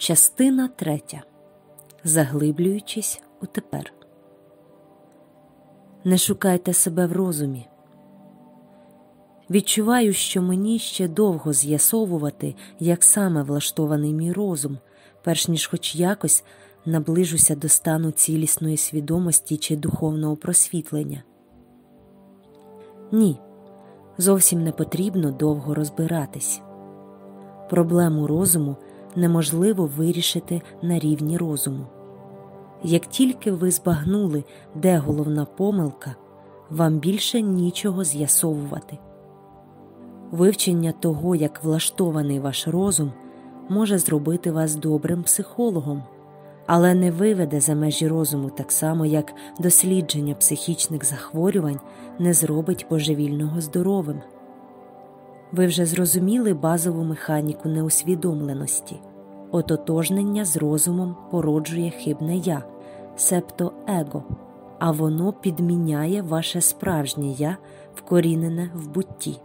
Частина третя. Заглиблюючись у тепер. Не шукайте себе в розумі. Відчуваю, що мені ще довго з'ясовувати, як саме влаштований мій розум, перш ніж хоч якось наближуся до стану цілісної свідомості чи духовного просвітлення. Ні, зовсім не потрібно довго розбиратись. Проблему розуму неможливо вирішити на рівні розуму. Як тільки ви збагнули, де головна помилка, вам більше нічого з'ясовувати. Вивчення того, як влаштований ваш розум, може зробити вас добрим психологом, але не виведе за межі розуму так само, як дослідження психічних захворювань не зробить божевільного здоровим. Ви вже зрозуміли базову механіку неусвідомленості, ототожнення з розумом породжує хибне я, септо его, а воно підміняє ваше справжнє я, вкорінене в бутті.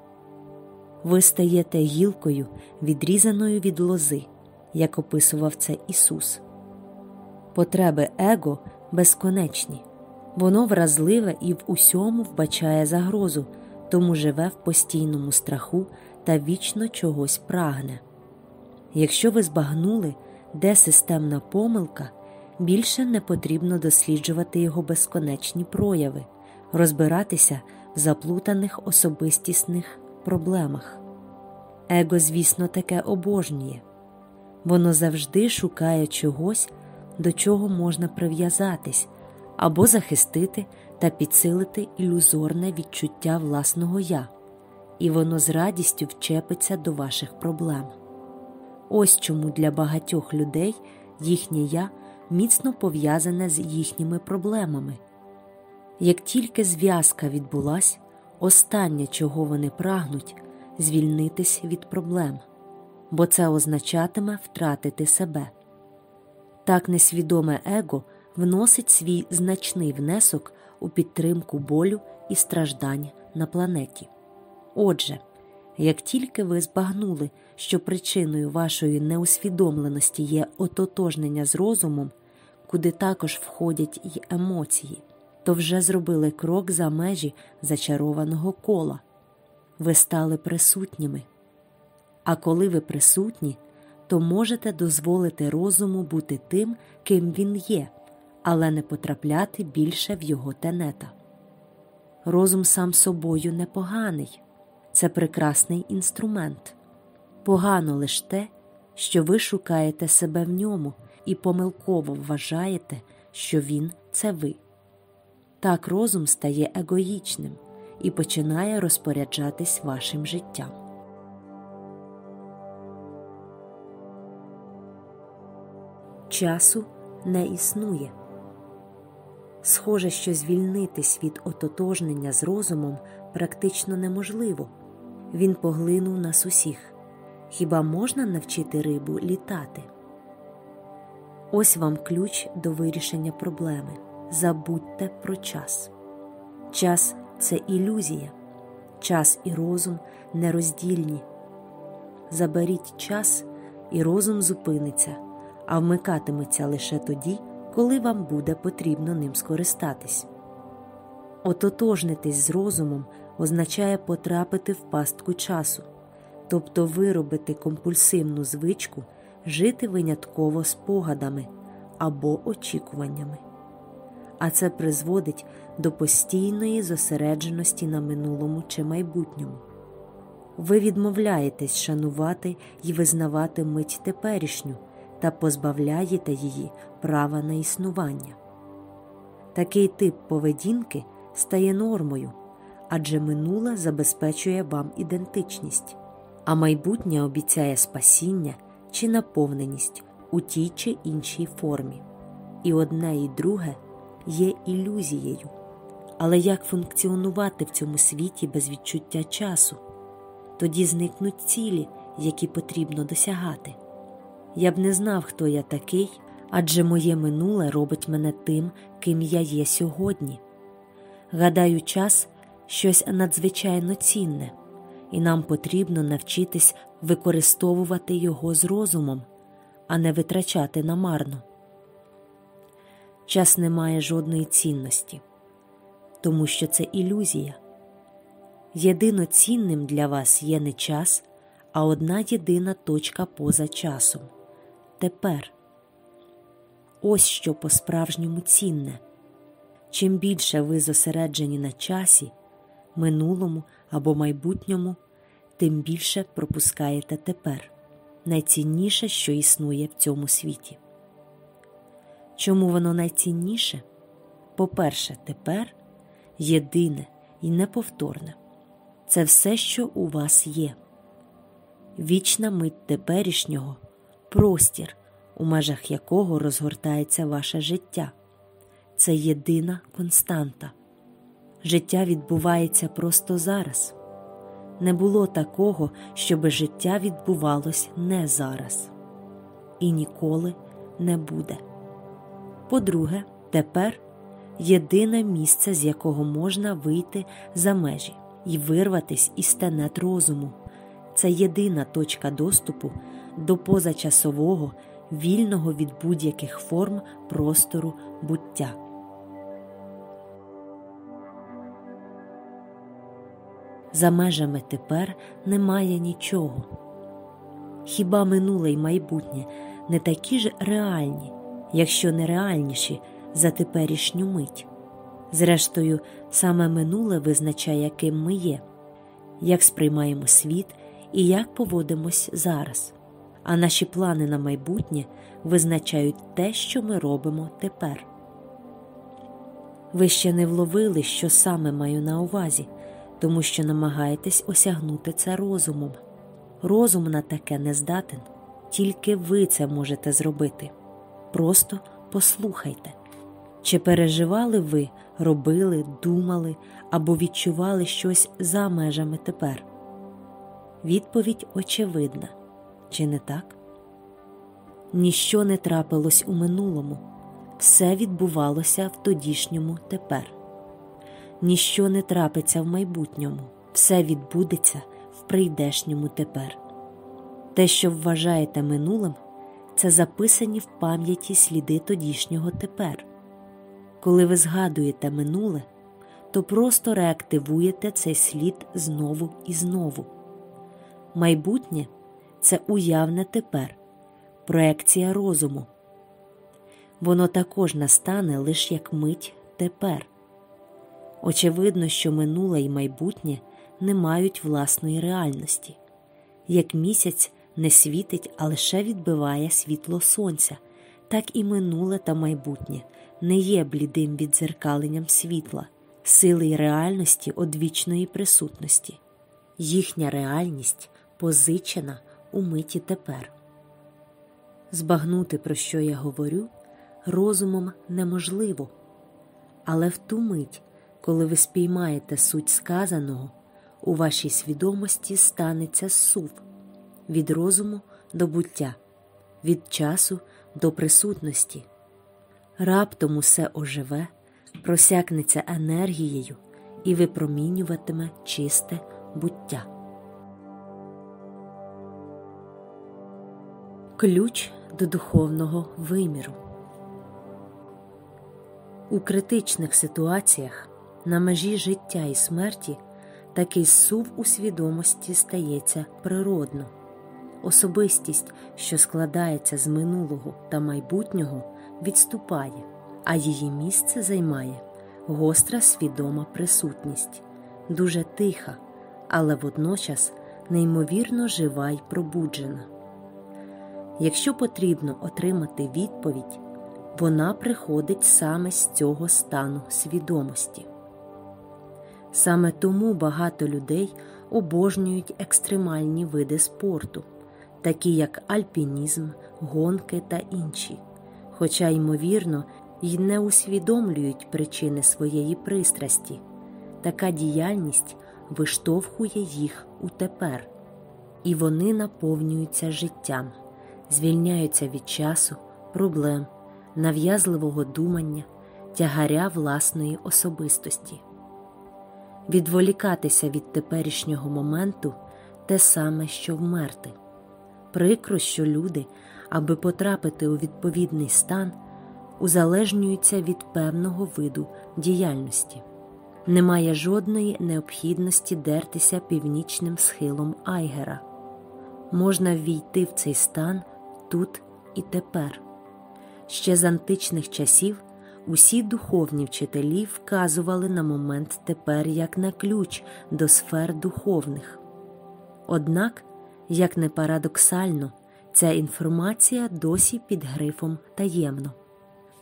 Ви стаєте гілкою, відрізаною від лози, як описував це Ісус. Потреби его безконечні, воно вразливе і в усьому вбачає загрозу тому живе в постійному страху та вічно чогось прагне. Якщо ви збагнули, де системна помилка, більше не потрібно досліджувати його безконечні прояви, розбиратися в заплутаних особистісних проблемах. Его, звісно, таке обожнює воно завжди шукає чогось, до чого можна прив'язатись або захистити та підсилити ілюзорне відчуття власного я, і воно з радістю вчепиться до ваших проблем. Ось чому для багатьох людей їхнє я міцно пов'язане з їхніми проблемами. Як тільки зв'язка відбулась, останнє, чого вони прагнуть, звільнитись від проблем, бо це означатиме втратити себе. Так несвідоме его вносить свій значний внесок у підтримку болю і страждань на планеті. Отже, як тільки ви збагнули, що причиною вашої неусвідомленості є ототожнення з розумом, куди також входять й емоції, то вже зробили крок за межі зачарованого кола. Ви стали присутніми. А коли ви присутні, то можете дозволити розуму бути тим, ким він є, але не потрапляти більше в його тенета. Розум сам собою непоганий, це прекрасний інструмент. Погано лише те, що ви шукаєте себе в ньому і помилково вважаєте, що він це ви. Так розум стає егоїчним і починає розпоряджатись вашим життям. Часу не існує. Схоже, що звільнитись від ототожнення з розумом практично неможливо. Він поглинув нас усіх. Хіба можна навчити рибу літати? Ось вам ключ до вирішення проблеми. Забудьте про час. Час це ілюзія, час і розум нероздільні. Заберіть час, і розум зупиниться, а вмикатиметься лише тоді коли вам буде потрібно ним скористатись. Ототожнитись з розумом означає потрапити в пастку часу, тобто виробити компульсивну звичку жити винятково спогадами або очікуваннями. А це призводить до постійної зосередженості на минулому чи майбутньому. Ви відмовляєтесь шанувати і визнавати мить теперішню та позбавляєте її права на існування. Такий тип поведінки стає нормою, адже минуле забезпечує вам ідентичність, а майбутнє обіцяє спасіння чи наповненість у тій чи іншій формі. І одне і друге є ілюзією. Але як функціонувати в цьому світі без відчуття часу? Тоді зникнуть цілі, які потрібно досягати я б не знав, хто я такий, адже моє минуле робить мене тим, ким я є сьогодні. Гадаю, час щось надзвичайно цінне, і нам потрібно навчитись використовувати його з розумом, а не витрачати намарно. Час не має жодної цінності, тому що це ілюзія. Єдино цінним для вас є не час, а одна єдина точка поза часом тепер. Ось що по-справжньому цінне. Чим більше ви зосереджені на часі, минулому або майбутньому, тим більше пропускаєте тепер найцінніше, що існує в цьому світі. Чому воно найцінніше? По-перше, тепер єдине і неповторне це все, що у вас є. Вічна мить теперішнього простір, у межах якого розгортається ваше життя. Це єдина константа. Життя відбувається просто зараз. Не було такого, щоби життя відбувалось не зараз і ніколи не буде. По-друге, тепер єдине місце, з якого можна вийти за межі і вирватись із тенет розуму. Це єдина точка доступу до позачасового, вільного від будь-яких форм простору буття. За межами тепер немає нічого. Хіба минуле й майбутнє не такі ж реальні, якщо не реальніші за теперішню мить? Зрештою, саме минуле визначає, ким ми є, як сприймаємо світ і як поводимось зараз, а наші плани на майбутнє визначають те, що ми робимо тепер. Ви ще не вловили, що саме маю на увазі, тому що намагаєтесь осягнути це розумом. Розум на таке не здатен, тільки ви це можете зробити. Просто послухайте. Чи переживали ви, робили, думали або відчували щось за межами тепер? Відповідь очевидна, чи не так? Ніщо не трапилось у минулому, все відбувалося в тодішньому тепер. Ніщо не трапиться в майбутньому, все відбудеться в прийдешньому тепер. Те, що вважаєте минулим, це записані в пам'яті сліди тодішнього тепер. Коли ви згадуєте минуле, то просто реактивуєте цей слід знову і знову. Майбутнє це уявне тепер, проекція розуму. Воно також настане лише як мить тепер. Очевидно, що минуле і майбутнє не мають власної реальності, як місяць не світить, а лише відбиває світло сонця, так і минуле та майбутнє не є блідим відзеркаленням світла, сили й реальності одвічної присутності. Їхня реальність позичена у миті тепер. Збагнути, про що я говорю, розумом неможливо, але в ту мить, коли ви спіймаєте суть сказаного, у вашій свідомості станеться сув від розуму до буття, від часу до присутності. Раптом усе оживе, просякнеться енергією і випромінюватиме чисте буття. Ключ до духовного виміру. У критичних ситуаціях на межі життя і смерті такий сув у свідомості стається природно. Особистість, що складається з минулого та майбутнього, відступає, а її місце займає гостра свідома присутність, дуже тиха, але водночас неймовірно жива й пробуджена. Якщо потрібно отримати відповідь, вона приходить саме з цього стану свідомості. Саме тому багато людей обожнюють екстремальні види спорту, такі як альпінізм, гонки та інші, хоча, ймовірно, й не усвідомлюють причини своєї пристрасті. Така діяльність виштовхує їх у тепер, і вони наповнюються життям, звільняються від часу, проблем, нав'язливого думання, тягаря власної особистості. Відволікатися від теперішнього моменту те саме, що вмерти. Прикро, що люди, аби потрапити у відповідний стан, узалежнюються від певного виду діяльності. Немає жодної необхідності дертися північним схилом Айгера. Можна ввійти в цей стан тут і тепер. Ще з античних часів усі духовні вчителі вказували на момент тепер як на ключ до сфер духовних. Однак, як не парадоксально, ця інформація досі під грифом таємно,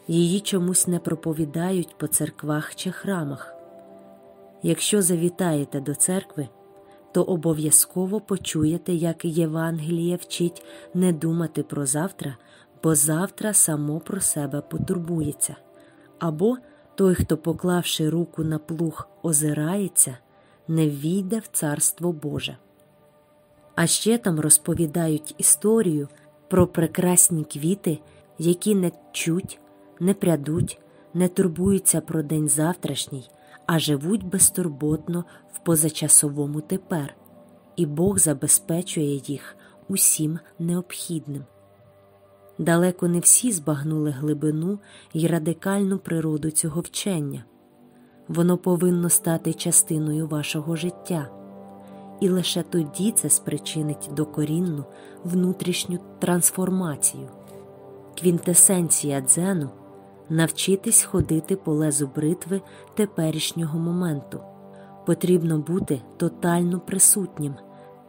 її чомусь не проповідають по церквах чи храмах. Якщо завітаєте до церкви, то обов'язково почуєте, як Євангеліє вчить не думати про завтра, бо завтра само про себе потурбується, або той, хто, поклавши руку на плуг, озирається, не війде в Царство Боже. А ще там розповідають історію про прекрасні квіти, які не чуть, не прядуть, не турбуються про день завтрашній, а живуть безтурботно в позачасовому тепер, і Бог забезпечує їх усім необхідним. Далеко не всі збагнули глибину і радикальну природу цього вчення. Воно повинно стати частиною вашого життя і лише тоді це спричинить докорінну внутрішню трансформацію. Квінтесенція дзену навчитись ходити по лезу бритви теперішнього моменту. Потрібно бути тотально присутнім,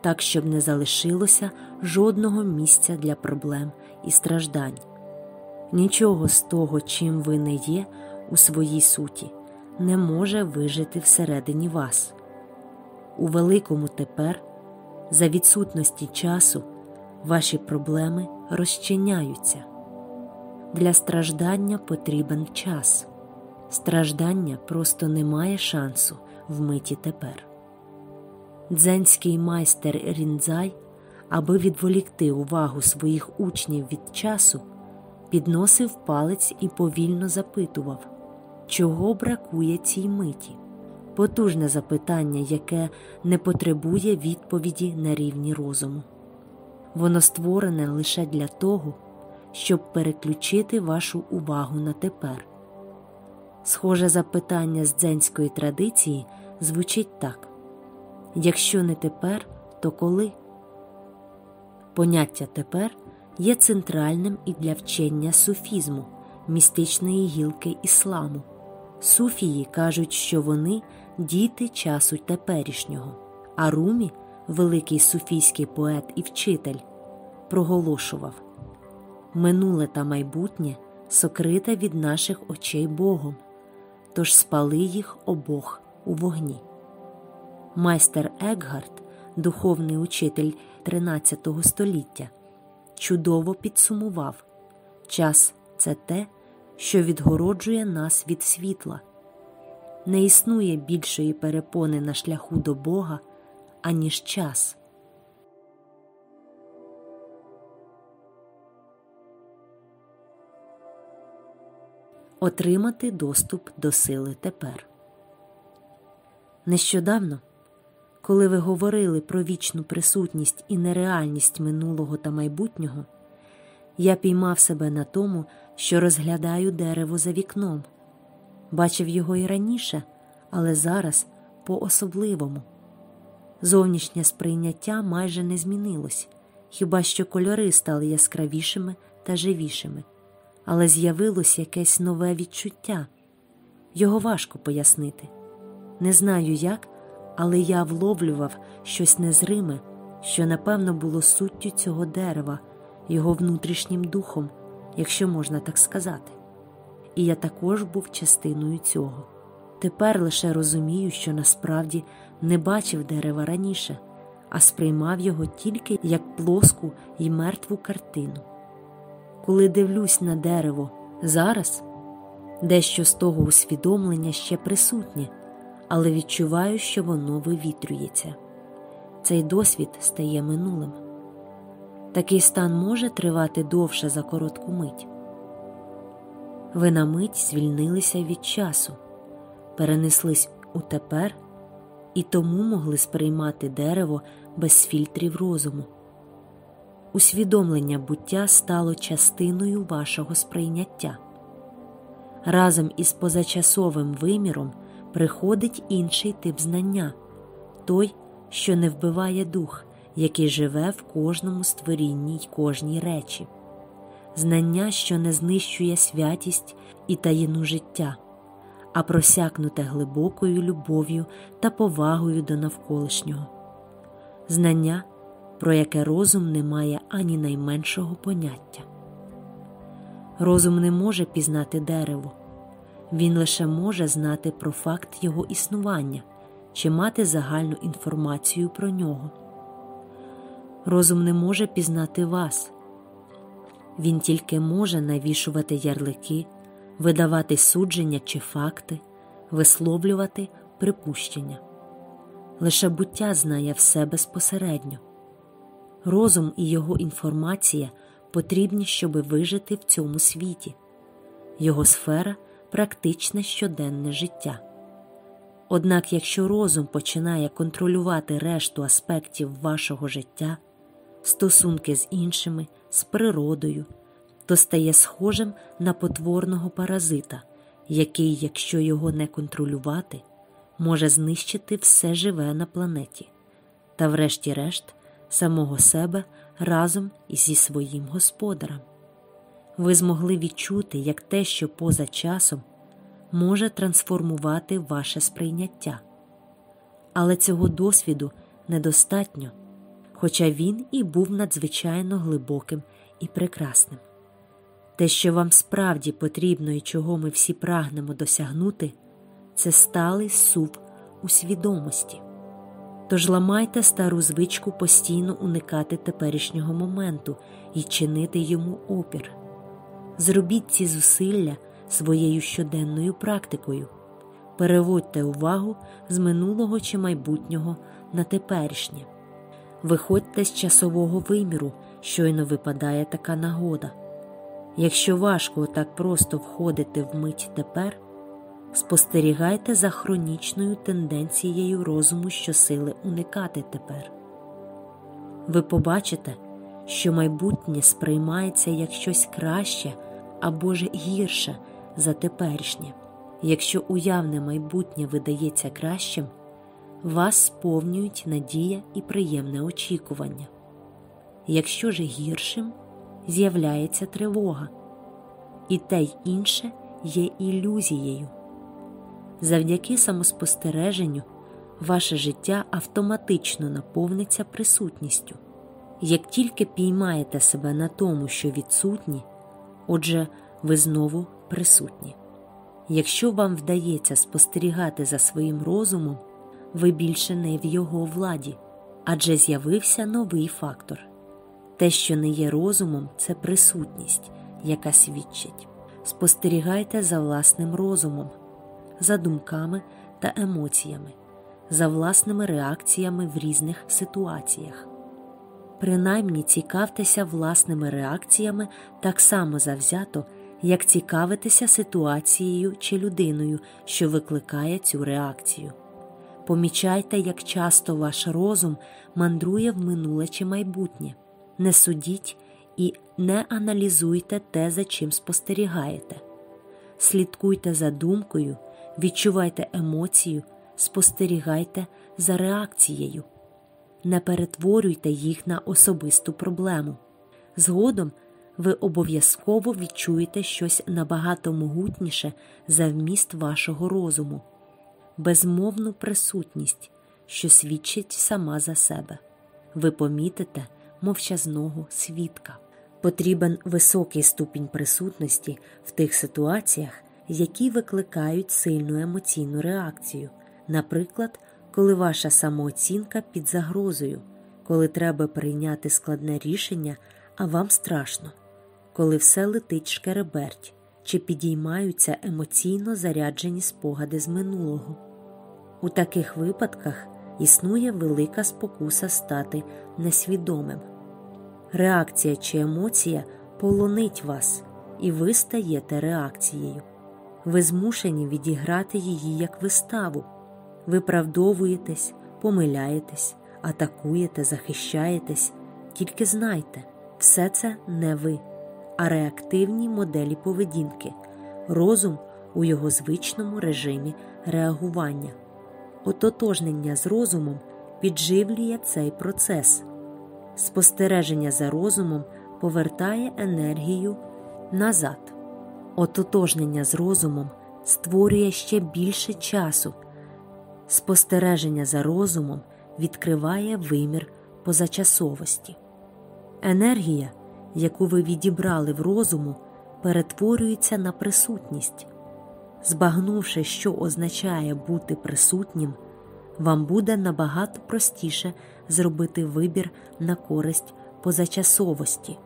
так щоб не залишилося жодного місця для проблем і страждань. Нічого з того, чим ви не є у своїй суті, не може вижити всередині вас у великому тепер, за відсутності часу, ваші проблеми розчиняються. Для страждання потрібен час. Страждання просто не має шансу в миті тепер. Дзенський майстер Рінзай, аби відволікти увагу своїх учнів від часу, підносив палець і повільно запитував, чого бракує цій миті потужне запитання, яке не потребує відповіді на рівні розуму. Воно створене лише для того, щоб переключити вашу увагу на тепер. Схоже запитання з дзенської традиції звучить так якщо не тепер, то коли? Поняття тепер є центральним і для вчення суфізму, містичної гілки ісламу. Суфії кажуть, що вони діти часу теперішнього, а Румі, великий суфійський поет і вчитель, проголошував минуле та майбутнє сокрите від наших очей Богом, тож спали їх обох у вогні. Майстер Екгард, духовний учитель XIII століття, чудово підсумував час це те, що відгороджує нас від світла. Не існує більшої перепони на шляху до Бога, аніж час. Отримати доступ до сили тепер. Нещодавно, коли ви говорили про вічну присутність і нереальність минулого та майбутнього, я піймав себе на тому, що розглядаю дерево за вікном. Бачив його і раніше, але зараз по-особливому. Зовнішнє сприйняття майже не змінилось, хіба що кольори стали яскравішими та живішими, але з'явилось якесь нове відчуття. Його важко пояснити. Не знаю як, але я вловлював щось незриме, що напевно було суттю цього дерева, його внутрішнім духом, якщо можна так сказати і я також був частиною цього. Тепер лише розумію, що насправді не бачив дерева раніше, а сприймав його тільки як плоску і мертву картину. Коли дивлюсь на дерево зараз, дещо з того усвідомлення ще присутнє, але відчуваю, що воно вивітрюється. Цей досвід стає минулим. Такий стан може тривати довше за коротку мить. Ви на мить звільнилися від часу, перенеслись у тепер і тому могли сприймати дерево без фільтрів розуму. усвідомлення буття стало частиною вашого сприйняття. Разом із позачасовим виміром приходить інший тип знання той, що не вбиває дух, який живе в кожному створінні й кожній речі, знання, що не знищує святість і таїну життя, а просякнуте глибокою любов'ю та повагою до навколишнього, знання, про яке розум не має ані найменшого поняття. Розум не може пізнати дерево, він лише може знати про факт його існування чи мати загальну інформацію про нього. Розум не може пізнати вас, він тільки може навішувати ярлики, видавати судження чи факти, висловлювати припущення. Лише буття знає все безпосередньо. Розум і його інформація потрібні, щоби вижити в цьому світі, його сфера практичне щоденне життя. Однак, якщо розум починає контролювати решту аспектів вашого життя, стосунки з іншими, з природою, то стає схожим на потворного паразита, який, якщо його не контролювати, може знищити все живе на планеті та, врешті-решт, самого себе разом зі своїм господарем. Ви змогли відчути, як те, що поза часом може трансформувати ваше сприйняття. Але цього досвіду недостатньо, хоча він і був надзвичайно глибоким і прекрасним. Те, що вам справді потрібно і чого ми всі прагнемо досягнути, це сталий сув у свідомості. Тож ламайте стару звичку постійно уникати теперішнього моменту і чинити йому опір. Зробіть ці зусилля своєю щоденною практикою, переводьте увагу з минулого чи майбутнього на теперішнє, виходьте з часового виміру, щойно випадає така нагода. Якщо важко так просто входити в мить тепер, спостерігайте за хронічною тенденцією розуму щосили уникати тепер. Ви побачите, що майбутнє сприймається як щось краще або ж гірше за теперішнє. Якщо уявне майбутнє видається кращим, вас сповнюють надія і приємне очікування. Якщо ж гіршим, з'являється тривога, і те й інше є ілюзією. Завдяки самоспостереженню ваше життя автоматично наповниться присутністю. Як тільки піймаєте себе на тому, що відсутні, отже, ви знову присутні. Якщо вам вдається спостерігати за своїм розумом, ви більше не в його владі, адже з'явився новий фактор. Те, що не є розумом, це присутність, яка свідчить. Спостерігайте за власним розумом, за думками та емоціями, за власними реакціями в різних ситуаціях. Принаймні цікавтеся власними реакціями так само завзято, як цікавитися ситуацією чи людиною, що викликає цю реакцію. Помічайте, як часто ваш розум мандрує в минуле чи майбутнє. Не судіть і не аналізуйте те, за чим спостерігаєте. Слідкуйте за думкою, відчувайте емоцію, спостерігайте за реакцією, не перетворюйте їх на особисту проблему. Згодом ви обов'язково відчуєте щось набагато могутніше за вміст вашого розуму, безмовну присутність, що свідчить сама за себе. Ви помітите мовчазного свідка. Потрібен високий ступінь присутності в тих ситуаціях, які викликають сильну емоційну реакцію, наприклад, коли ваша самооцінка під загрозою, коли треба прийняти складне рішення, а вам страшно коли все летить шкереберть, чи підіймаються емоційно заряджені спогади з минулого. У таких випадках існує велика спокуса стати несвідомим. Реакція чи емоція полонить вас, і ви стаєте реакцією. Ви змушені відіграти її як виставу, виправдовуєтесь, помиляєтесь, атакуєте, захищаєтесь, тільки знайте все це не ви, а реактивні моделі поведінки, розум у його звичному режимі реагування. Ототожнення з розумом підживлює цей процес. Спостереження за розумом повертає енергію назад. Ототожнення з розумом створює ще більше часу. Спостереження за розумом відкриває вимір позачасовості. Енергія, яку ви відібрали в розуму, перетворюється на присутність. Збагнувши, що означає бути присутнім, вам буде набагато простіше зробити вибір на користь позачасовості.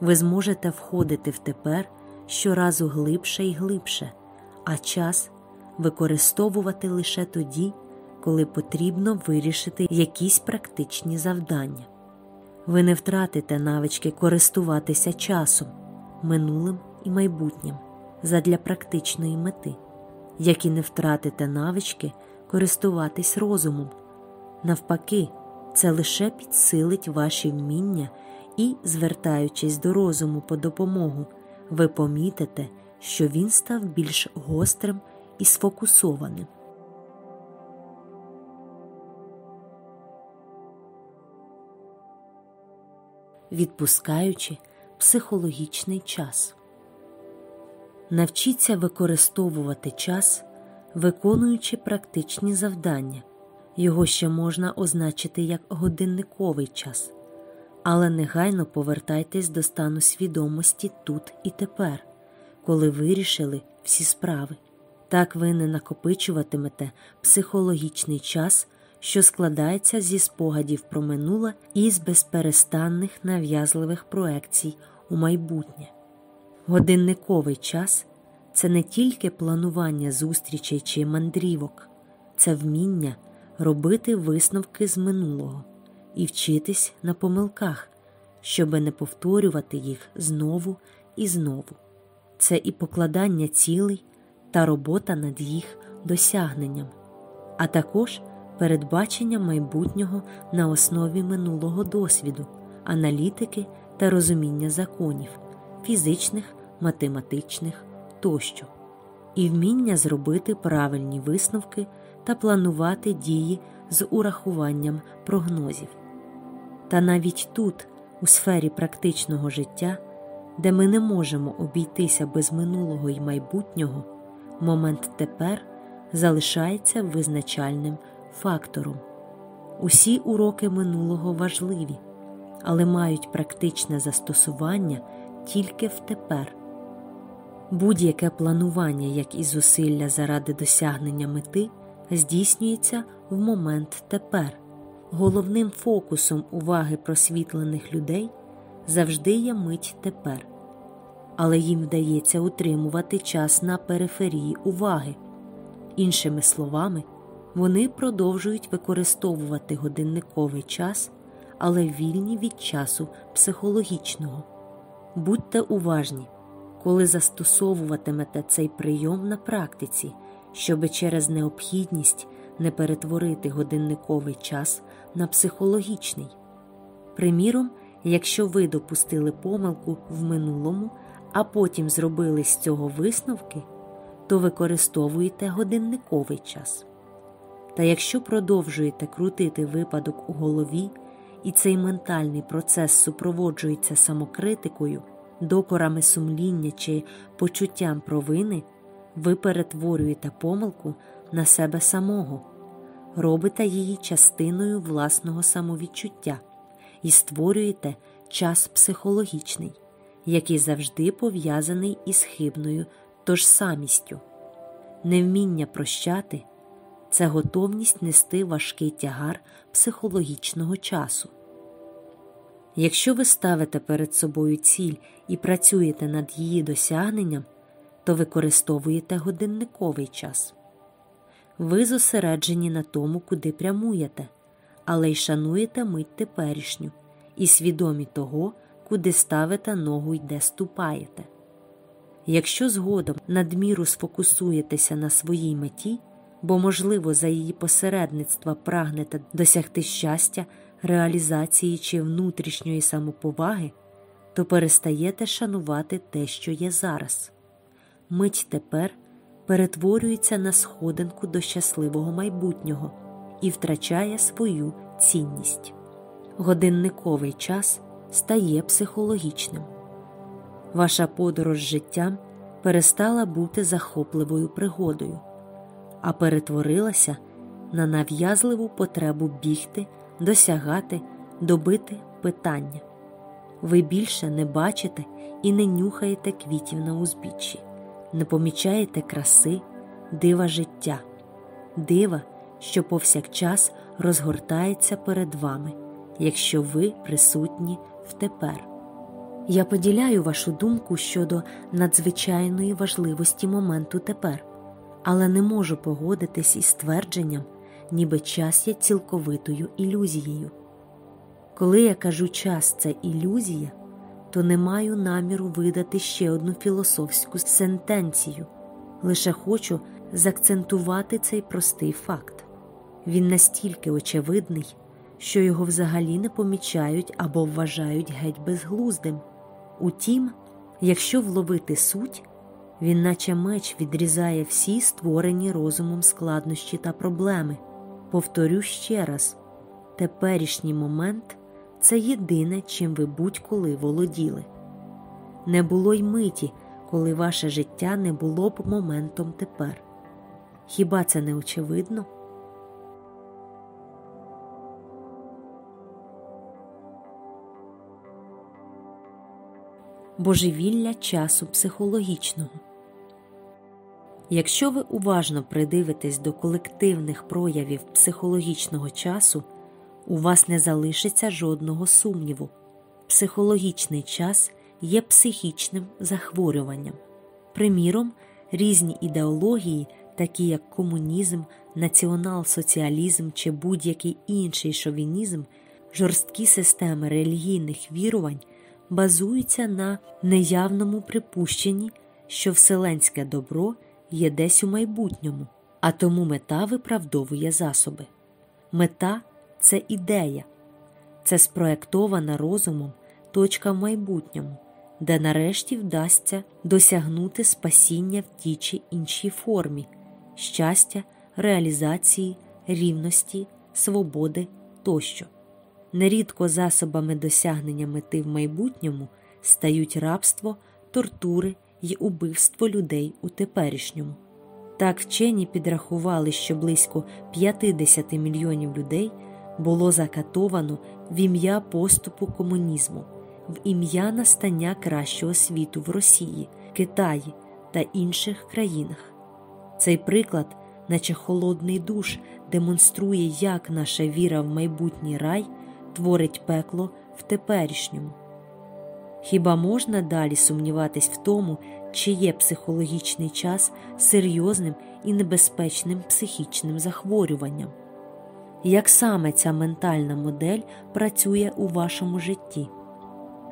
Ви зможете входити в тепер щоразу глибше і глибше, а час використовувати лише тоді, коли потрібно вирішити якісь практичні завдання. Ви не втратите навички користуватися часом, минулим і майбутнім задля практичної мети, як і не втратите навички користуватись розумом. Навпаки, це лише підсилить ваші вміння і, звертаючись до розуму по допомогу, ви помітите, що він став більш гострим і сфокусованим. Відпускаючи психологічний час. Навчіться використовувати час, виконуючи практичні завдання. Його ще можна означити як годинниковий час, але негайно повертайтесь до стану свідомості тут і тепер, коли вирішили всі справи. Так ви не накопичуватимете психологічний час, що складається зі спогадів про минуле і з безперестанних нав'язливих проекцій у майбутнє. Годинниковий час це не тільки планування зустрічей чи мандрівок, це вміння робити висновки з минулого і вчитись на помилках, щоби не повторювати їх знову і знову. Це і покладання цілей та робота над їх досягненням, а також передбачення майбутнього на основі минулого досвіду, аналітики та розуміння законів, фізичних, математичних тощо, і вміння зробити правильні висновки та планувати дії з урахуванням прогнозів. Та навіть тут, у сфері практичного життя, де ми не можемо обійтися без минулого і майбутнього, момент тепер залишається визначальним фактором. Усі уроки минулого важливі, але мають практичне застосування тільки в тепер. Будь-яке планування, як і зусилля заради досягнення мети, здійснюється в момент тепер. Головним фокусом уваги просвітлених людей завжди є мить тепер, але їм вдається утримувати час на периферії уваги. Іншими словами, вони продовжують використовувати годинниковий час, але вільні від часу психологічного. Будьте уважні, коли застосовуватимете цей прийом на практиці, щоби через необхідність не перетворити годинниковий час на психологічний. Приміром, якщо ви допустили помилку в минулому, а потім зробили з цього висновки, то використовуєте годинниковий час. Та якщо продовжуєте крутити випадок у голові, і цей ментальний процес супроводжується самокритикою, докорами сумління чи почуттям провини, ви перетворюєте помилку на себе самого, робите її частиною власного самовідчуття і створюєте час психологічний, який завжди пов'язаний із хибною тожсамістю, невміння прощати це готовність нести важкий тягар психологічного часу. Якщо ви ставите перед собою ціль і працюєте над її досягненням, то використовуєте годинниковий час. Ви зосереджені на тому, куди прямуєте, але й шануєте мить теперішню і свідомі того, куди ставите ногу й де ступаєте. Якщо згодом надміру сфокусуєтеся на своїй меті, бо, можливо, за її посередництва прагнете досягти щастя, реалізації чи внутрішньої самоповаги, то перестаєте шанувати те, що є зараз. Мить тепер перетворюється на сходинку до щасливого майбутнього і втрачає свою цінність. Годинниковий час стає психологічним. Ваша подорож життям перестала бути захопливою пригодою, а перетворилася на нав'язливу потребу бігти, досягати, добити питання. Ви більше не бачите і не нюхаєте квітів на узбіччі, не помічаєте краси, дива життя, дива, що повсякчас розгортається перед вами, якщо ви присутні в тепер. Я поділяю вашу думку щодо надзвичайної важливості моменту тепер, але не можу погодитись із твердженням, ніби час є цілковитою ілюзією. Коли я кажу час це ілюзія, то не маю наміру видати ще одну філософську сентенцію, лише хочу закцентувати цей простий факт. Він настільки очевидний, що його взагалі не помічають або вважають геть безглуздим. Утім, якщо вловити суть, він, наче меч, відрізає всі створені розумом складнощі та проблеми. Повторю ще раз: теперішній момент це єдине, чим ви будь-коли володіли. Не було й миті, коли ваше життя не було б моментом тепер. Хіба це не очевидно? Божевілля часу психологічного. Якщо ви уважно придивитесь до колективних проявів психологічного часу, у вас не залишиться жодного сумніву. Психологічний час є психічним захворюванням. Приміром, різні ідеології, такі як комунізм, націонал-соціалізм чи будь-який інший шовінізм, жорсткі системи релігійних вірувань базуються на неявному припущенні, що вселенське добро є десь у майбутньому, а тому мета виправдовує засоби. Мета це ідея, це спроектована розумом точка в майбутньому, де нарешті вдасться досягнути спасіння в тій чи іншій формі, щастя, реалізації, рівності, свободи тощо. Нерідко засобами досягнення мети в майбутньому стають рабство, тортури й убивство людей у теперішньому. Так вчені підрахували, що близько 50 мільйонів людей було закатовано в ім'я поступу комунізму, в ім'я настання кращого світу в Росії, Китаї та інших країнах. Цей приклад, наче холодний душ, демонструє, як наша віра в майбутній рай творить пекло в теперішньому. Хіба можна далі сумніватись в тому, чи є психологічний час серйозним і небезпечним психічним захворюванням? Як саме ця ментальна модель працює у вашому житті?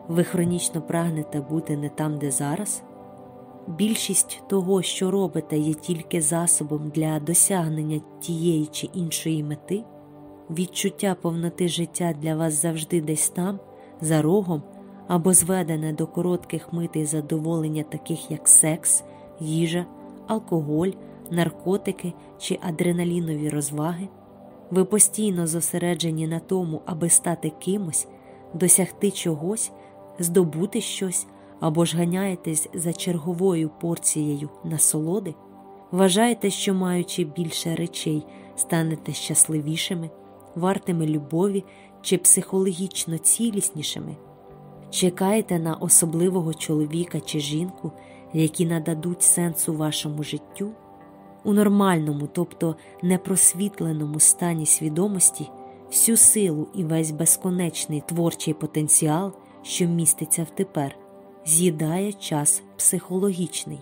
Ви хронічно прагнете бути не там, де зараз? Більшість того, що робите, є тільки засобом для досягнення тієї чи іншої мети, відчуття повноти життя для вас завжди десь там, за рогом або зведене до коротких митей задоволення, таких як секс, їжа, алкоголь, наркотики чи адреналінові розваги. Ви постійно зосереджені на тому, аби стати кимось, досягти чогось, здобути щось або ж ганяєтесь за черговою порцією насолоди, вважаєте, що, маючи більше речей, станете щасливішими, вартими любові чи психологічно ціліснішими, чекаєте на особливого чоловіка чи жінку, які нададуть сенсу вашому життю. У нормальному, тобто непросвітленому стані свідомості, всю силу і весь безконечний творчий потенціал, що міститься в тепер, з'їдає час психологічний.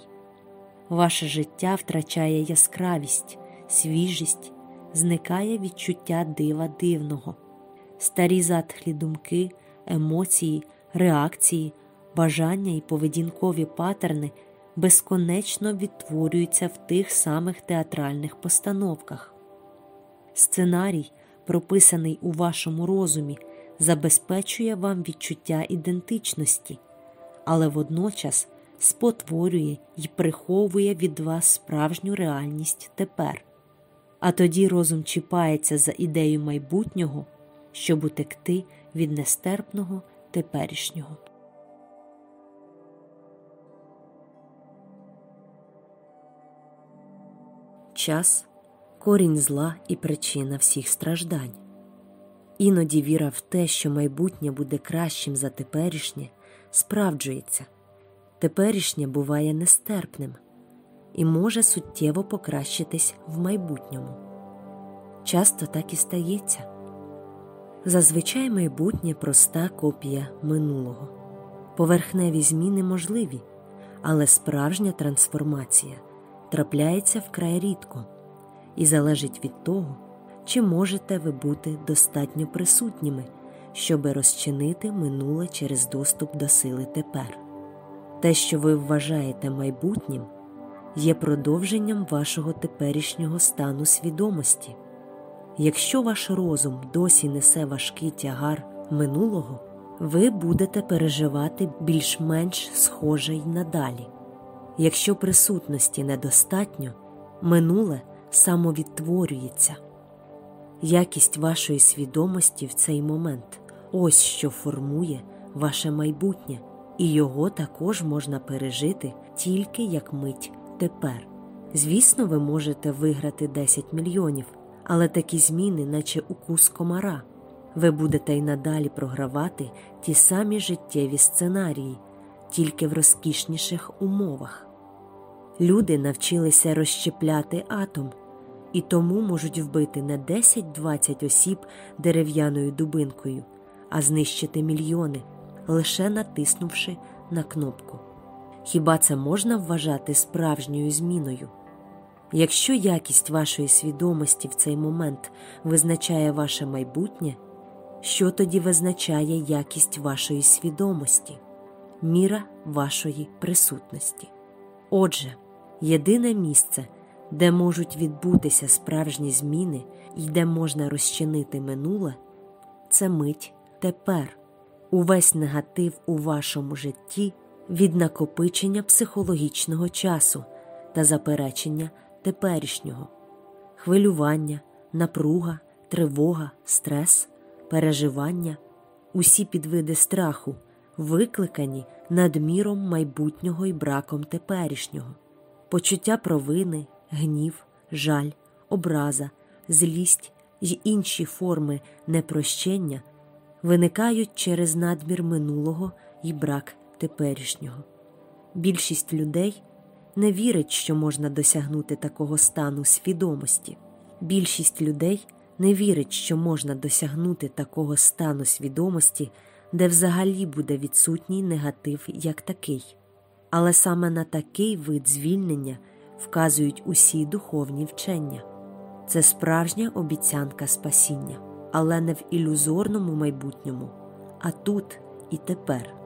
Ваше життя втрачає яскравість, свіжість, зникає відчуття дива дивного, старі затхлі думки, емоції, реакції, бажання і поведінкові патерни безконечно відтворюються в тих самих театральних постановках. Сценарій, прописаний у вашому розумі, забезпечує вам відчуття ідентичності, але водночас спотворює і приховує від вас справжню реальність тепер. А тоді розум чіпається за ідею майбутнього, щоб утекти від нестерпного теперішнього. Час корінь зла і причина всіх страждань. Іноді віра в те, що майбутнє буде кращим за теперішнє, справджується. Теперішнє буває нестерпним і може суттєво покращитись в майбутньому. Часто так і стається. Зазвичай майбутнє проста копія минулого. Поверхневі зміни можливі, але справжня трансформація трапляється вкрай рідко і залежить від того, чи можете ви бути достатньо присутніми, щоби розчинити минуле через доступ до сили тепер. Те, що ви вважаєте майбутнім, є продовженням вашого теперішнього стану свідомості. Якщо ваш розум досі несе важкий тягар минулого, ви будете переживати більш-менш схоже й надалі. Якщо присутності недостатньо, минуле самовідтворюється. Якість вашої свідомості в цей момент ось що формує ваше майбутнє, і його також можна пережити тільки як мить тепер. Звісно, ви можете виграти 10 мільйонів, але такі зміни, наче укус комара. Ви будете й надалі програвати ті самі життєві сценарії, тільки в розкішніших умовах. Люди навчилися розщепляти атом і тому можуть вбити не 10-20 осіб дерев'яною дубинкою, а знищити мільйони, лише натиснувши на кнопку. Хіба це можна вважати справжньою зміною? Якщо якість вашої свідомості в цей момент визначає ваше майбутнє, що тоді визначає якість вашої свідомості, міра вашої присутності? Отже, єдине місце, де можуть відбутися справжні зміни і де можна розчинити минуле, це мить тепер, увесь негатив у вашому житті від накопичення психологічного часу та заперечення теперішнього, хвилювання, напруга, тривога, стрес, переживання, усі підвиди страху, викликані надміром майбутнього і браком теперішнього, почуття провини, гнів, жаль, образа, злість й інші форми непрощення виникають через надмір минулого і брак теперішнього. Більшість людей не вірить, що можна досягнути такого стану свідомості. Більшість людей не вірить, що можна досягнути такого стану свідомості, де взагалі буде відсутній негатив як такий. Але саме на такий вид звільнення вказують усі духовні вчення. Це справжня обіцянка спасіння, але не в ілюзорному майбутньому, а тут і тепер.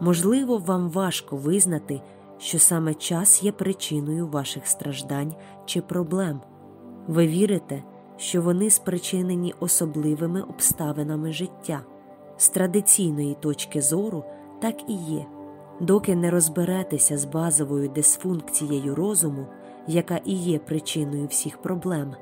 Можливо, вам важко визнати, що саме час є причиною ваших страждань чи проблем. Ви вірите, що вони спричинені особливими обставинами життя. З традиційної точки зору так і є. Доки не розберетеся з базовою дисфункцією розуму, яка і є причиною всіх проблем,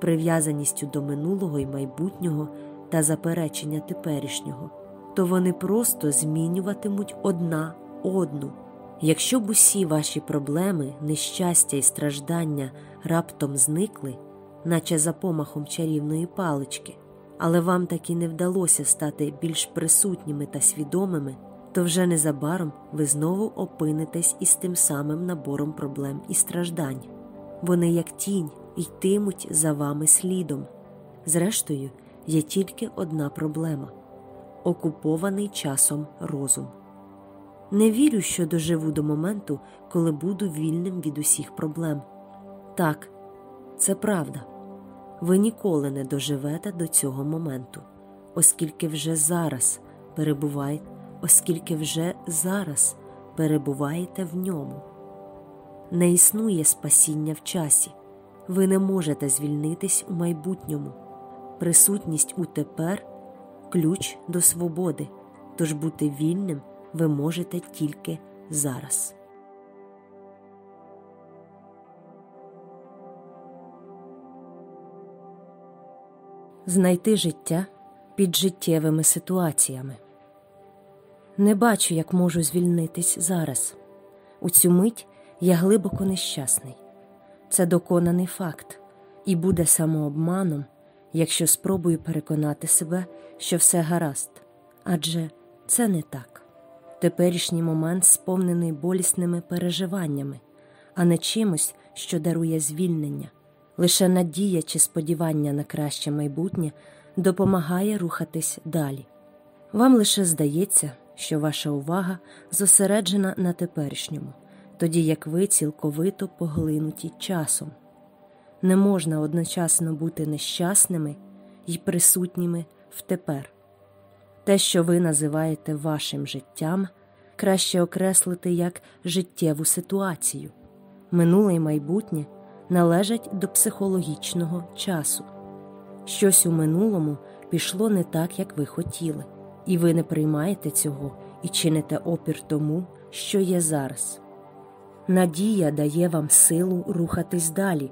прив'язаністю до минулого і майбутнього та заперечення теперішнього, то вони просто змінюватимуть одна одну. Якщо б усі ваші проблеми, нещастя і страждання раптом зникли, наче за помахом чарівної палички, але вам таки не вдалося стати більш присутніми та свідомими, то вже незабаром ви знову опинитесь із тим самим набором проблем і страждань. Вони, як тінь, йтимуть за вами слідом. Зрештою, є тільки одна проблема окупований часом розум. Не вірю, що доживу до моменту, коли буду вільним від усіх проблем. Так, це правда. Ви ніколи не доживете до цього моменту, оскільки вже зараз перебуваєте, оскільки вже зараз перебуваєте в ньому. Не існує спасіння в часі, ви не можете звільнитись у майбутньому. Присутність у тепер ключ до свободи, тож бути вільним ви можете тільки зараз. Знайти життя під життєвими ситуаціями. Не бачу, як можу звільнитись зараз. У цю мить я глибоко нещасний. Це доконаний факт, і буде самообманом, якщо спробую переконати себе, що все гаразд. Адже це не так. Теперішній момент сповнений болісними переживаннями, а не чимось, що дарує звільнення. Лише надія чи сподівання на краще майбутнє допомагає рухатись далі. Вам лише здається, що ваша увага зосереджена на теперішньому, тоді як ви цілковито поглинуті часом. Не можна одночасно бути нещасними і присутніми в тепер. Те, що ви називаєте вашим життям, краще окреслити як життєву ситуацію. Минуле і майбутнє належать до психологічного часу. Щось у минулому пішло не так, як ви хотіли, і ви не приймаєте цього і чините опір тому, що є зараз. Надія дає вам силу рухатись далі,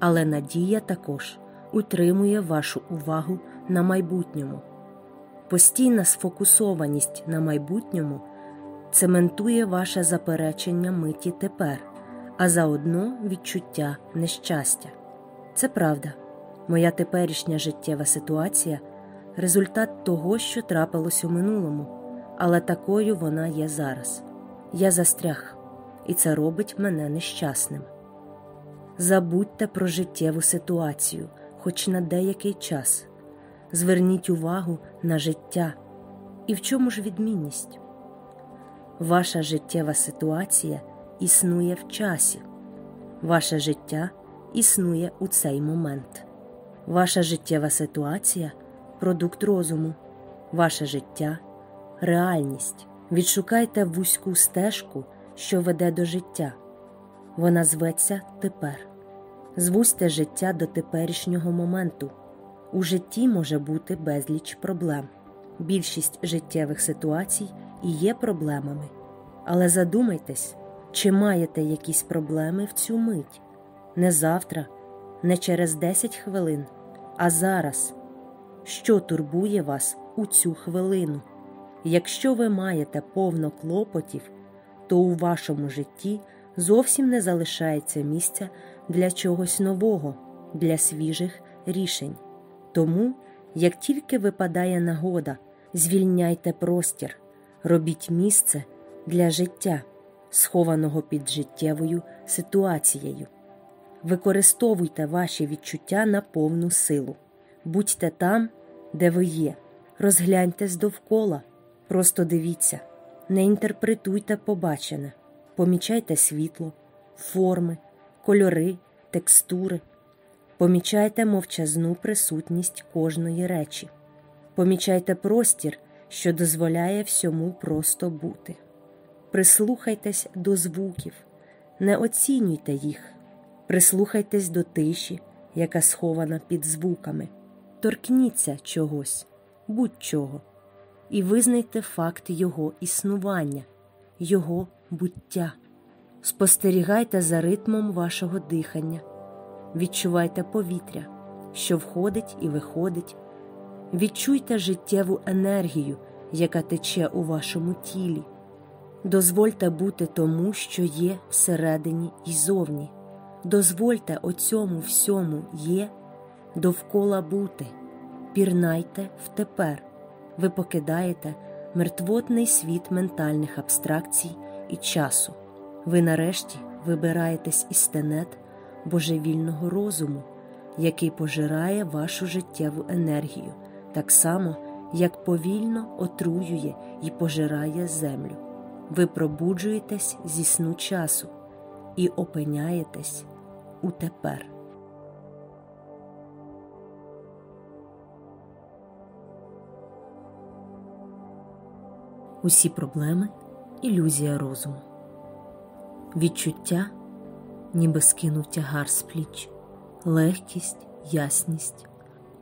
але надія також утримує вашу увагу на майбутньому. Постійна сфокусованість на майбутньому цементує ваше заперечення миті тепер, а заодно відчуття нещастя. Це правда, моя теперішня життєва ситуація результат того, що трапилось у минулому, але такою вона є зараз. Я застряг, і це робить мене нещасним. Забудьте про життєву ситуацію, хоч на деякий час. Зверніть увагу на життя. І в чому ж відмінність? Ваша життєва ситуація існує в часі, ваше життя існує у цей момент. Ваша життєва ситуація продукт розуму, ваше життя реальність. Відшукайте вузьку стежку, що веде до життя. Вона зветься тепер. Звузьте життя до теперішнього моменту. У житті може бути безліч проблем. Більшість життєвих ситуацій і є проблемами. Але задумайтесь, чи маєте якісь проблеми в цю мить не завтра, не через 10 хвилин, а зараз. Що турбує вас у цю хвилину? Якщо ви маєте повно клопотів, то у вашому житті зовсім не залишається місця для чогось нового, для свіжих рішень. Тому, як тільки випадає нагода, звільняйте простір, робіть місце для життя, схованого під життєвою ситуацією. Використовуйте ваші відчуття на повну силу, будьте там, де ви є, розгляньтесь довкола, просто дивіться, не інтерпретуйте побачене, помічайте світло, форми, кольори, текстури. Помічайте мовчазну присутність кожної речі, помічайте простір, що дозволяє всьому просто бути. Прислухайтесь до звуків, не оцінюйте їх, прислухайтесь до тиші, яка схована під звуками, торкніться чогось, будь-чого, і визнайте факт його існування, його буття. Спостерігайте за ритмом вашого дихання. Відчувайте повітря, що входить і виходить. Відчуйте життєву енергію, яка тече у вашому тілі. Дозвольте бути тому, що є всередині і зовні. Дозвольте оцьому всьому є довкола бути. Пірнайте в тепер. Ви покидаєте мертвотний світ ментальних абстракцій і часу. Ви нарешті вибираєтесь із тенет божевільного розуму, який пожирає вашу життєву енергію, так само, як повільно отруює і пожирає землю. Ви пробуджуєтесь зі сну часу і опиняєтесь у тепер. Усі проблеми ілюзія розуму. Відчуття ніби скинув тягар з пліч, легкість, ясність.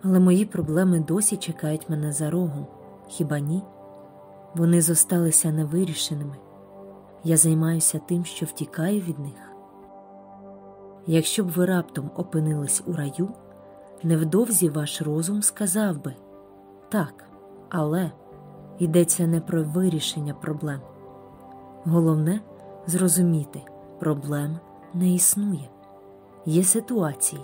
Але мої проблеми досі чекають мене за рогом. Хіба ні? Вони зосталися невирішеними. Я займаюся тим, що втікаю від них. Якщо б ви раптом опинились у раю, невдовзі ваш розум сказав би так, але йдеться не про вирішення проблем. Головне зрозуміти, проблем не існує. Є ситуації,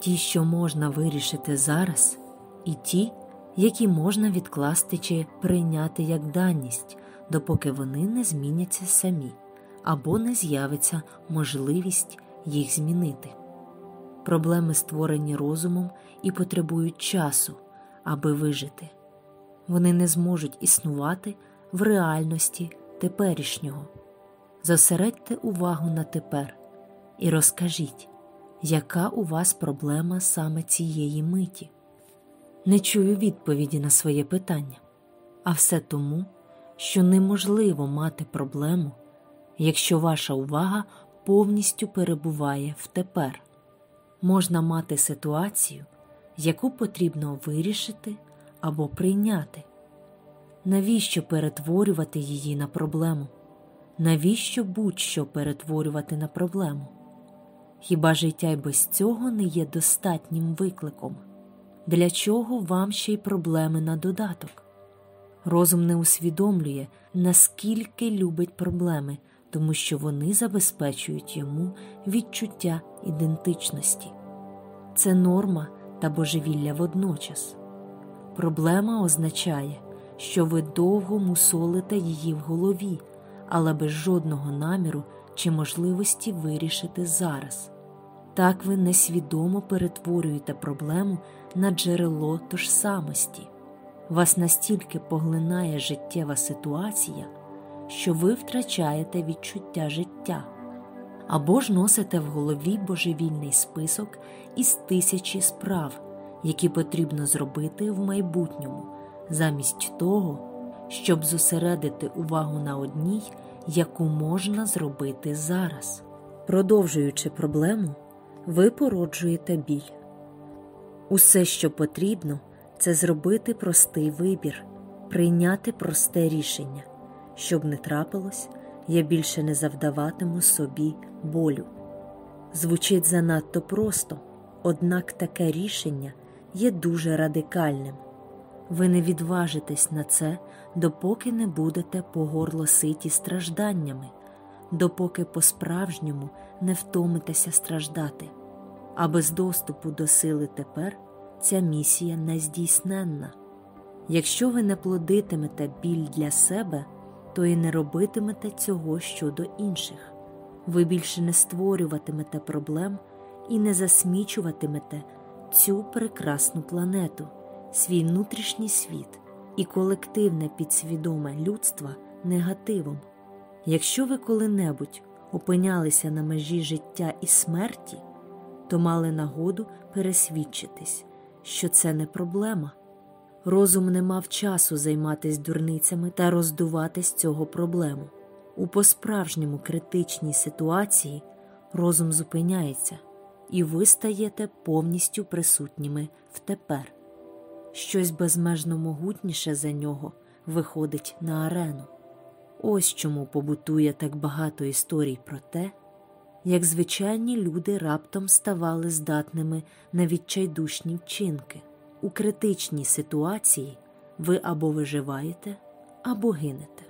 ті, що можна вирішити зараз, і ті, які можна відкласти чи прийняти як даність, допоки вони не зміняться самі або не з'явиться можливість їх змінити. Проблеми створені розумом і потребують часу, аби вижити. Вони не зможуть існувати в реальності теперішнього. Зосередьте увагу на тепер і розкажіть, яка у вас проблема саме цієї миті. Не чую відповіді на своє питання, а все тому, що неможливо мати проблему, якщо ваша увага повністю перебуває в тепер. Можна мати ситуацію, яку потрібно вирішити або прийняти. Навіщо перетворювати її на проблему? Навіщо будь-що перетворювати на проблему? Хіба життя й без цього не є достатнім викликом? Для чого вам ще й проблеми на додаток? Розум не усвідомлює, наскільки любить проблеми, тому що вони забезпечують йому відчуття ідентичності. Це норма та божевілля водночас. Проблема означає, що ви довго мусолите її в голові, але без жодного наміру чи можливості вирішити зараз. Так ви несвідомо перетворюєте проблему на джерело тожсамості. Вас настільки поглинає життєва ситуація, що ви втрачаєте відчуття життя, або ж носите в голові божевільний список із тисячі справ, які потрібно зробити в майбутньому, замість того, щоб зосередити увагу на одній, яку можна зробити зараз. Продовжуючи проблему, ви породжуєте біль. Усе, що потрібно, це зробити простий вибір, прийняти просте рішення. Щоб не трапилось, я більше не завдаватиму собі болю. Звучить занадто просто, однак таке рішення є дуже радикальним. Ви не відважитесь на це, допоки не будете по горло ситі стражданнями, допоки по-справжньому не втомитеся страждати, а без доступу до сили тепер ця місія нездійсненна. Якщо ви не плодитимете біль для себе, то і не робитимете цього щодо інших. Ви більше не створюватимете проблем і не засмічуватимете цю прекрасну планету, свій внутрішній світ і колективне підсвідоме людства негативом. Якщо ви коли-небудь опинялися на межі життя і смерті, то мали нагоду пересвідчитись, що це не проблема. Розум не мав часу займатись дурницями та роздувати з цього проблему. У по-справжньому критичній ситуації розум зупиняється, і ви стаєте повністю присутніми в тепер. Щось безмежно могутніше за нього виходить на арену. Ось чому побутує так багато історій про те, як звичайні люди раптом ставали здатними на відчайдушні вчинки. У критичній ситуації ви або виживаєте, або гинете.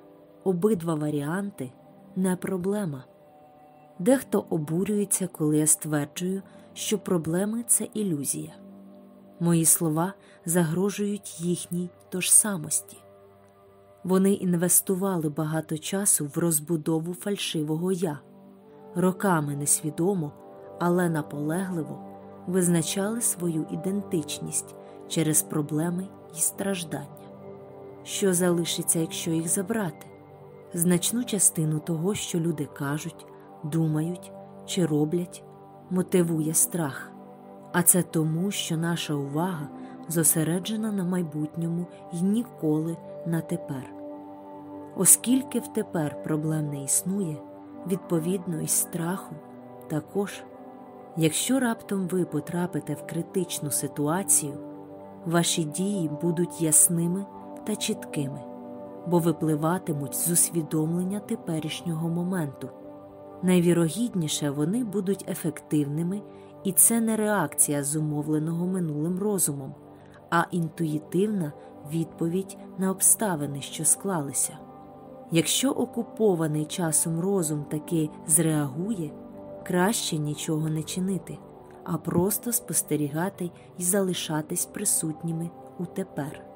Обидва варіанти не проблема. Дехто обурюється, коли я стверджую, що проблеми це ілюзія. Мої слова загрожують їхній тожсамості. Вони інвестували багато часу в розбудову фальшивого я, роками несвідомо, але наполегливо визначали свою ідентичність через проблеми і страждання. Що залишиться, якщо їх забрати? Значну частину того, що люди кажуть, думають чи роблять, мотивує страх, а це тому, що наша увага зосереджена на майбутньому і ніколи на тепер. Оскільки в тепер проблем не існує, відповідно із страху також, якщо раптом ви потрапите в критичну ситуацію, ваші дії будуть ясними та чіткими. бо випливатимуть з усвідомлення теперішнього моменту. Найвірогідніше вони будуть ефективними, і це не реакція зумовленого минулим розумом, а інтуїтивна відповідь на обставини, що склалися. Якщо окупований часом розум таки зреагує, краще нічого не чинити, а просто спостерігати і залишатись присутніми у тепер.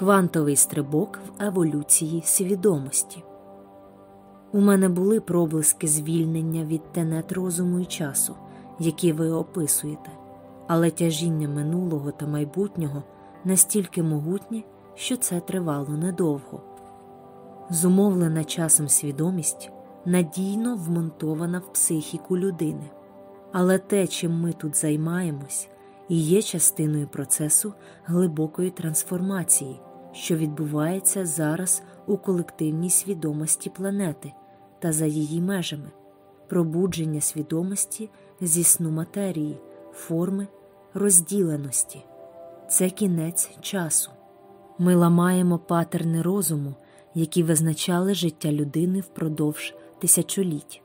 Квантовий стрибок в еволюції свідомості. У мене були проблиски звільнення від тенет розуму і часу, які ви описуєте, але тяжіння минулого та майбутнього настільки могутнє, що це тривало недовго. Зумовлена часом свідомість надійно вмонтована в психіку людини, але те, чим ми тут займаємось, і є частиною процесу глибокої трансформації, що відбувається зараз у колективній свідомості планети та за її межами, пробудження свідомості зі сну матерії, форми розділеності. Це кінець часу. Ми ламаємо патерни розуму, які визначали життя людини впродовж тисячоліть.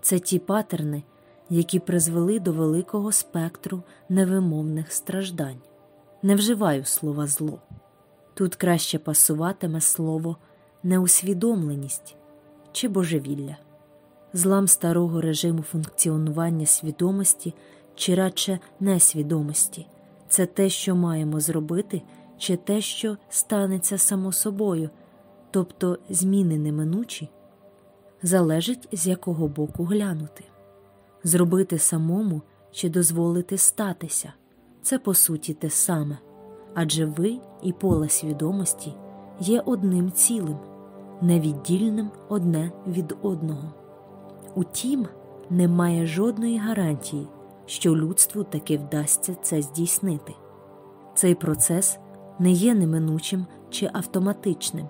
Це ті патерни, які призвели до великого спектру невимовних страждань. Не вживаю слова зло. Тут краще пасуватиме слово неусвідомленість чи божевілля, злам старого режиму функціонування свідомості чи радше несвідомості це те, що маємо зробити, чи те, що станеться само собою, тобто зміни неминучі, залежить з якого боку глянути. Зробити самому чи дозволити статися це по суті те саме, адже ви і поле свідомості є одним цілим, невіддільним одне від одного. Утім, немає жодної гарантії, що людству таки вдасться це здійснити. Цей процес не є неминучим чи автоматичним.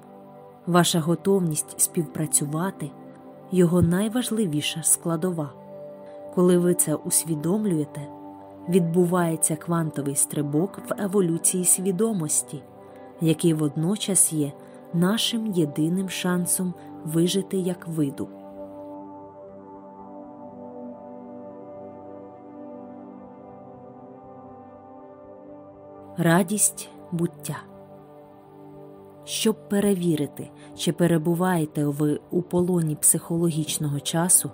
Ваша готовність співпрацювати його найважливіша складова. Коли ви це усвідомлюєте, відбувається квантовий стрибок в еволюції свідомості, який водночас є нашим єдиним шансом вижити як виду. Радість буття. Щоб перевірити, чи перебуваєте ви у полоні психологічного часу,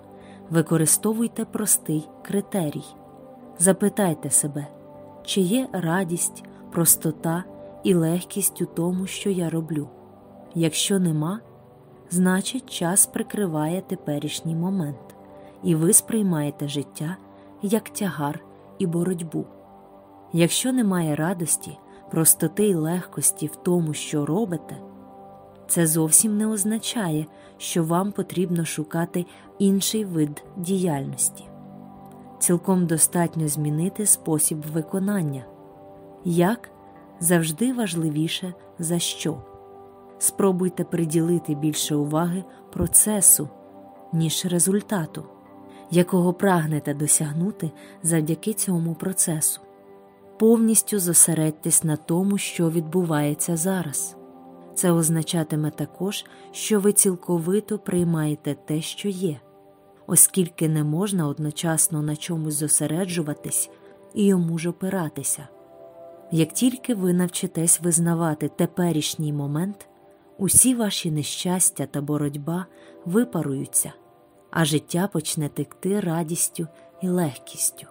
використовуйте простий критерій. Запитайте себе, чи є радість, простота і легкість у тому, що я роблю. Якщо нема, значить час прикриває теперішній момент, і ви сприймаєте життя як тягар і боротьбу. Якщо немає радості, простоти й легкості в тому, що робите, це зовсім не означає, що вам потрібно шукати інший вид діяльності. Цілком достатньо змінити спосіб виконання, як завжди важливіше за що. Спробуйте приділити більше уваги процесу, ніж результату, якого прагнете досягнути завдяки цьому процесу повністю зосередьтесь на тому, що відбувається зараз. Це означатиме також, що ви цілковито приймаєте те, що є, оскільки не можна одночасно на чомусь зосереджуватись і йому ж опиратися. Як тільки ви навчитесь визнавати теперішній момент, усі ваші нещастя та боротьба випаруються, а життя почне текти радістю і легкістю.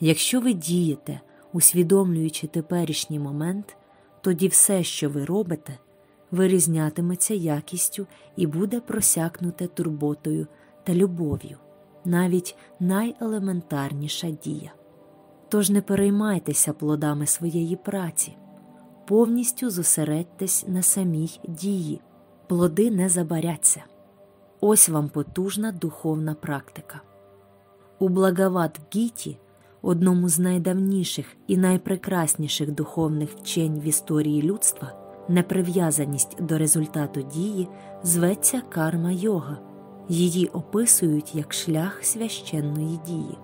Якщо ви дієте, усвідомлюючи теперішній момент, тоді все, що ви робите, вирізнятиметься якістю і буде просякнуте турботою та любов'ю, навіть найелементарніша дія. Тож не переймайтеся плодами своєї праці, повністю зосередьтесь на самій дії, плоди не забаряться. Ось вам потужна духовна практика. У Благават Гіті одному з найдавніших і найпрекрасніших духовних вчень в історії людства, неприв'язаність до результату дії зветься карма йога, її описують як шлях священної дії.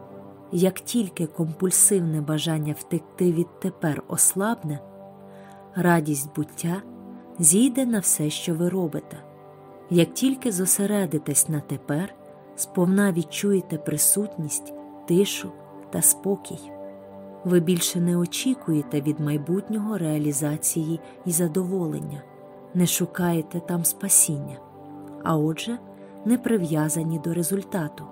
Як тільки компульсивне бажання втекти від тепер ослабне, радість буття зійде на все, що ви робите. Як тільки зосередитесь на тепер, сповна відчуєте присутність, тишу та спокій. Ви більше не очікуєте від майбутнього реалізації і задоволення, не шукаєте там спасіння, а отже, не прив'язані до результату,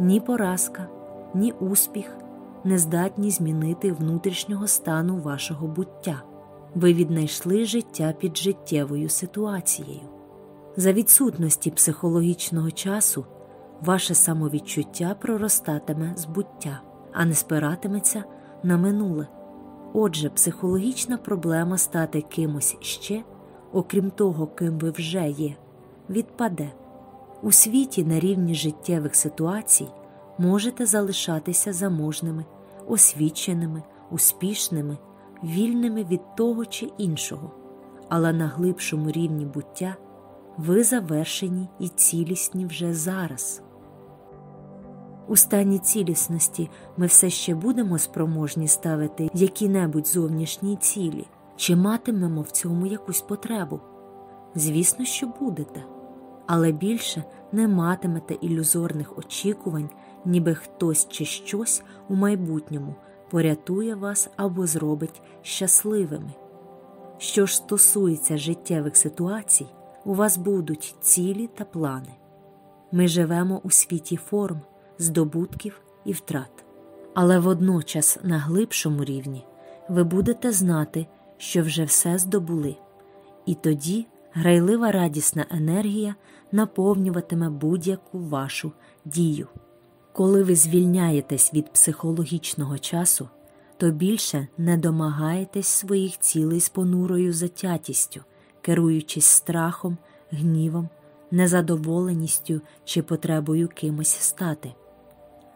ні поразка, ні успіх не здатні змінити внутрішнього стану вашого буття. Ви віднайшли життя під життєвою ситуацією. За відсутності психологічного часу ваше самовідчуття проростатиме з буття, а не спиратиметься на минуле. Отже, психологічна проблема стати кимось ще, окрім того, ким ви вже є, відпаде. У світі на рівні життєвих ситуацій можете залишатися заможними, освіченими, успішними, вільними від того чи іншого, але на глибшому рівні буття ви завершені і цілісні вже зараз. У стані цілісності ми все ще будемо спроможні ставити які-небудь зовнішні цілі, чи матимемо в цьому якусь потребу? Звісно, що будете, але більше не матимете ілюзорних очікувань, ніби хтось чи щось у майбутньому порятує вас або зробить щасливими. Що ж стосується життєвих ситуацій, у вас будуть цілі та плани. Ми живемо у світі форм здобутків і втрат. Але водночас на глибшому рівні ви будете знати, що вже все здобули, і тоді грайлива радісна енергія наповнюватиме будь-яку вашу дію. Коли ви звільняєтесь від психологічного часу, то більше не домагаєтесь своїх цілей з понурою затятістю, керуючись страхом, гнівом, незадоволеністю чи потребою кимось стати.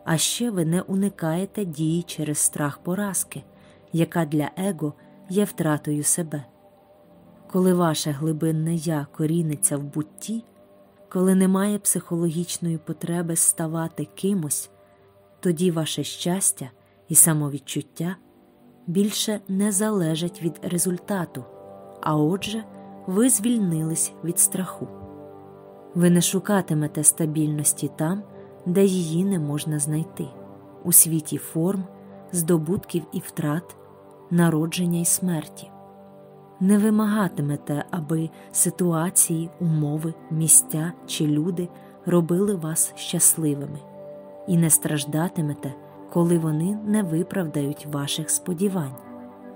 А ще ви не уникаєте дії через страх поразки, яка для его є втратою себе. Коли ваше глибинне я коріниться в бутті, коли немає психологічної потреби ставати кимось, тоді ваше щастя і самовідчуття більше не залежать від результату, а отже, ви звільнились від страху. Ви не шукатимете стабільності там де її не можна знайти, у світі форм, здобутків і втрат, народження і смерті. Не вимагатимете, аби ситуації, умови, місця чи люди робили вас щасливими, і не страждатимете, коли вони не виправдають ваших сподівань.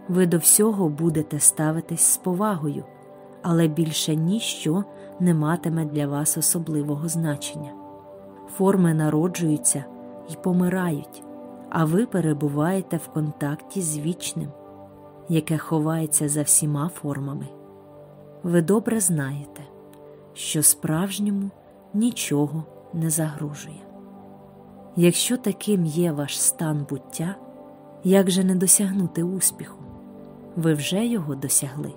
Ви до всього будете ставитись з повагою, але більше ніщо не матиме для вас особливого значення. Форми народжуються і помирають, а ви перебуваєте в контакті з вічним, яке ховається за всіма формами. Ви добре знаєте, що справжньому нічого не загрожує. Якщо таким є ваш стан буття, як же не досягнути успіху? Ви вже його досягли.